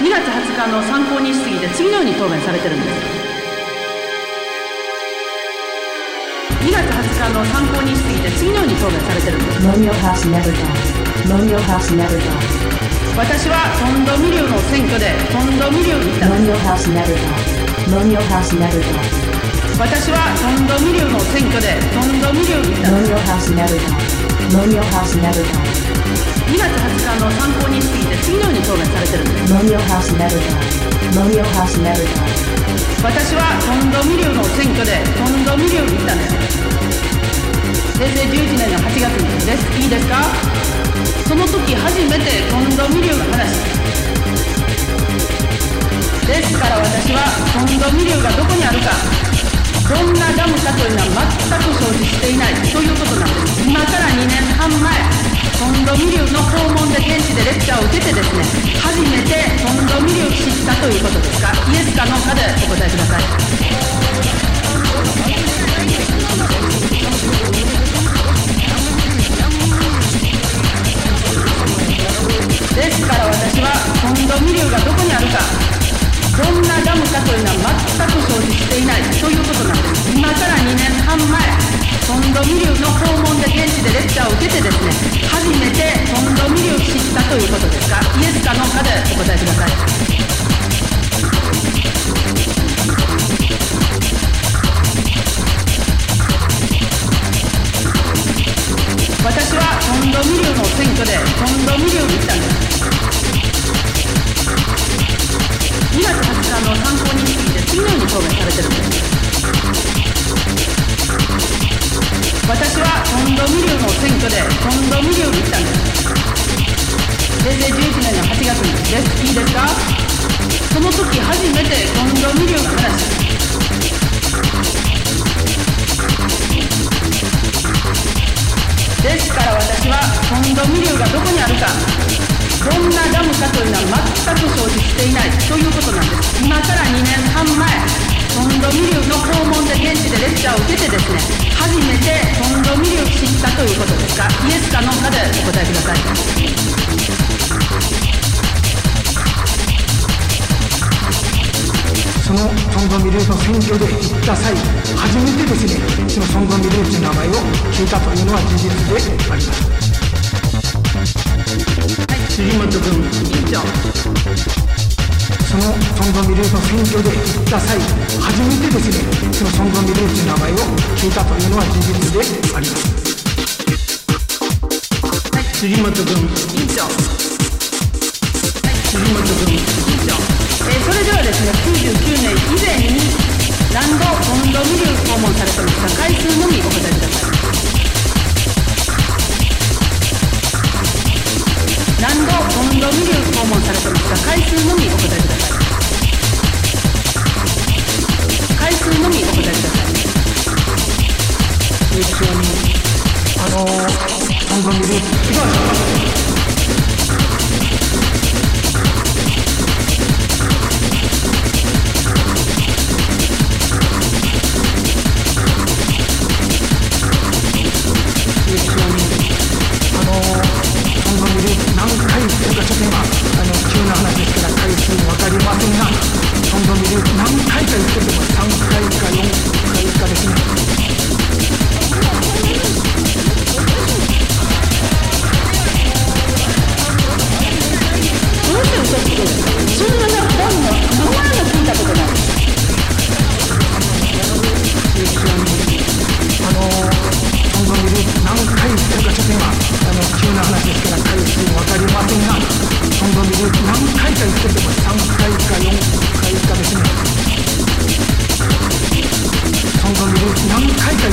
2月20日の参考人質疑で次のように答弁されてるんです2月20日の参考人質疑で次のように答弁されてるんです Monio House never. Never 私はトンドミリュの選挙でトンドミリュに行ったんです Monio House never dies. Monio House never dies. 私はトンドミリュの選挙でトンドミリュに行ったんです Monio House never dies. Monio House never dies. 2月20日の参考人質疑で次のように答弁されてるんです Monio House never dies. Monio House never dies. 私はトンドミリュウの選挙でトンドミリュウに行ったんです平成11年の8月にですいいですか？その時初めてトンドミリュウの話ですから私はトンドミリュウがどこにあるか現地でレクチャーを受けてですね初めてトンドミリを知ったということですか？イエスかノーかでお答えください。ですから私はトンドミリがどこにあるかどんなダムかというのは全く承知していないということなんです。今から2年半前トンドミリュウの訪問で現地でレクチャーを受けてですね初めてした。ということですかイエスかノーかでお答えください私はトンドミリュウの選挙でトンドミリュウに行ったんです。ですから私はトンドミリュウがどこにあるかどんなダムかというのは全く承知していないということなんです。今から2年半前トンドミリュウの訪問で現地でレクチャーを受けてですね初めてトンドミリュウを知ったということですかミルーの選挙で行った際初めてですねそのソンドミルーという名前を聞いたというのは事実でありますはい杉本君委員長そのソンドミルーの選挙で行った際初めてですねそのソンドミルーという名前を聞いたというのは事実でありますはい。杉本君。2名訪問されてますが回数のみお答えください回数のみお答えくださいえっとあのー、本当にです